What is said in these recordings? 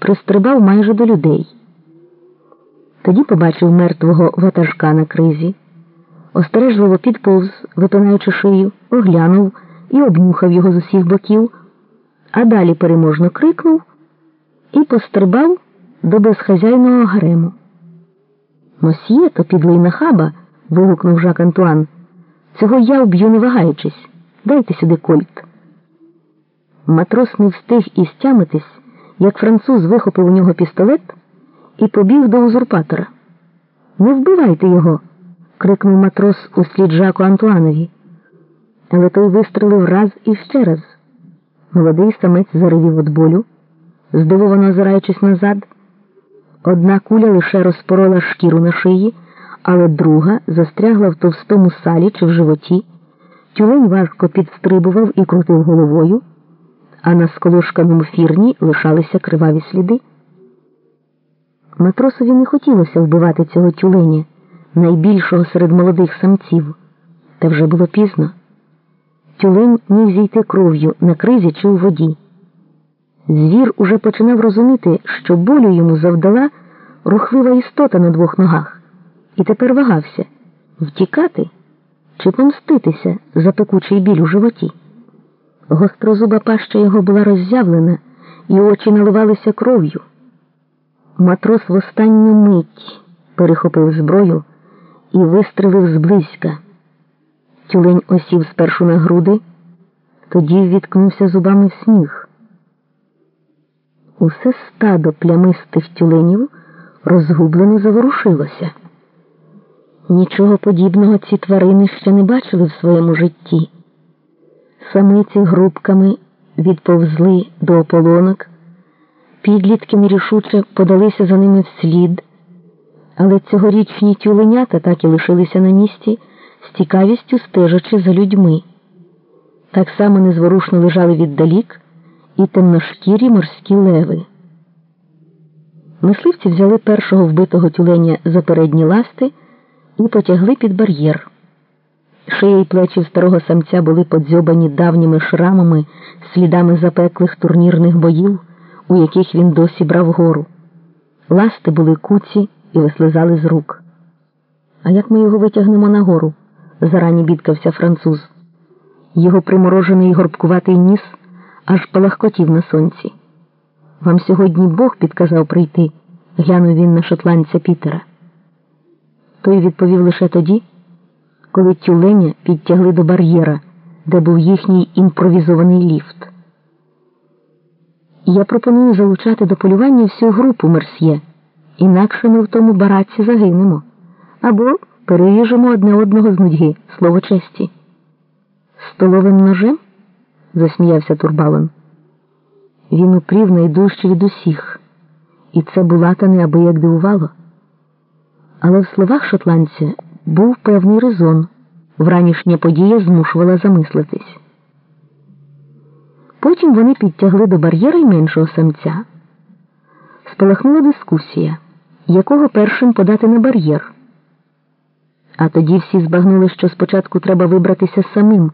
пристрибав майже до людей. Тоді побачив мертвого ватажка на кризі, остережливо підповз, випинаючи шию, оглянув і обнюхав його з усіх боків, а далі переможно крикнув і пострибав до безхазяйного гарему. Мосьє, то підлий нахаба, вигукнув Жак Антуан. Цього я вб'ю, не вагаючись. Дайте сюди кольт. Матрос не встиг і як француз вихопив у нього пістолет і побіг до узурпатора. Не вбивайте його. крикнув матрос услід Жаку Антуанові. Але той вистрелив раз і ще раз. Молодий самець заревів від болю, здивовано озираючись назад. Одна куля лише розпорола шкіру на шиї, але друга застрягла в товстому салі чи в животі. Тюлень важко підстрибував і крутив головою, а на сколошканому фірні лишалися криваві сліди. Матросові не хотілося вбивати цього тюленя, найбільшого серед молодих самців, та вже було пізно. Тюлень міг зійти кров'ю на кризі чи у воді. Звір уже починав розуміти, що болю йому завдала рухлива істота на двох ногах, і тепер вагався втікати чи помститися за пекучий біль у животі. Гострозуба паща його була роззявлена, і очі наливалися кров'ю. Матрос в останню мить перехопив зброю і вистрелив зблизька. Тюлень осів спершу на груди, тоді відкнувся зубами в сніг. Усе стадо плямистих тюленів розгублено заворушилося. Нічого подібного ці тварини ще не бачили в своєму житті. Самиці грубками відповзли до ополонок, підлітки нерішуче подалися за ними вслід, але цьогорічні тюленята так і лишилися на місці, з цікавістю стежачи за людьми. Так само незворушно лежали віддалік і темношкірі морські леви. Мисливці взяли першого вбитого тюленя за передні ласти і потягли під бар'єр. Шия й плечі старого самця були подзьобані давніми шрамами, слідами запеклих турнірних боїв, у яких він досі брав гору. Ласти були куці і вислизали з рук. А як ми його витягнемо нагору? зарані бідкався француз. Його приморожений горбкуватий ніс аж палахкотів на сонці. Вам сьогодні Бог підказав прийти, глянув він на шотландця Пітера. Той відповів лише тоді, коли тюленя підтягли до бар'єра, де був їхній імпровізований ліфт. Я пропоную залучати до полювання всю групу мерсьє, інакше ми в тому бараці загинемо або переріжемо одне одного з нудьги, слово честі. Столовим ножем? засміявся Турбалон. Він упрів найдужче від усіх, і це булата неабияк дивувало. Але в словах шотландця був певний резон, вранішня подія змушувала замислитись. Потім вони підтягли до бар'єра й меншого самця. Спалахнула дискусія, якого першим подати на бар'єр. А тоді всі збагнули, що спочатку треба вибратися самим,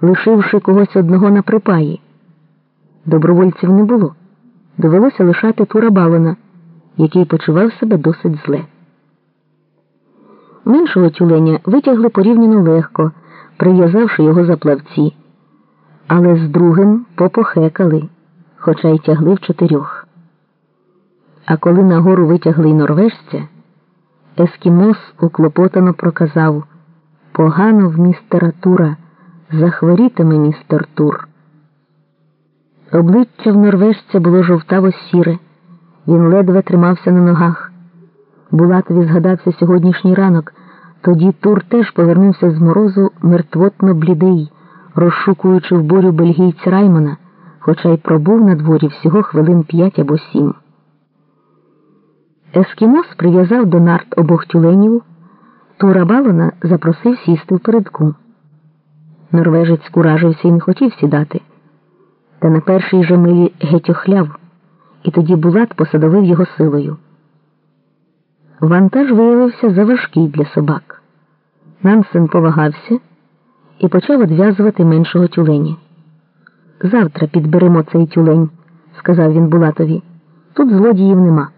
лишивши когось одного на припаї. Добровольців не було. Довелося лишати Тура Балона, який почував себе досить зле. Меншого тюленя витягли порівняно легко, прив'язавши його за плавці, але з другим попохекали, хоча й тягли в чотирьох. А коли нагору витягли й норвежця, Ескімос уклопотано проказав погано в містера Тура, захворітиме містер Тур. Обличчя в норвежця було жовтаво-сіре, він ледве тримався на ногах. Булатові згадався сьогоднішній ранок. Тоді Тур теж повернувся з морозу мертвотно блідий, розшукуючи в бурю бельгійця Раймона, хоча й пробув на дворі всього хвилин п'ять або сім. Ескімос прив'язав до нарт обох тюленів, Тура Балона запросив сісти в передку. Норвежець куражився і не хотів сідати, та на першій же милі геть охляв, і тоді Булат посадовив його силою. Вантаж виявився заважкий для собак. Нансен повагався і почав одв'язувати меншого тюлені. Завтра підберемо цей тюлень, сказав він Булатові. Тут злодіїв нема.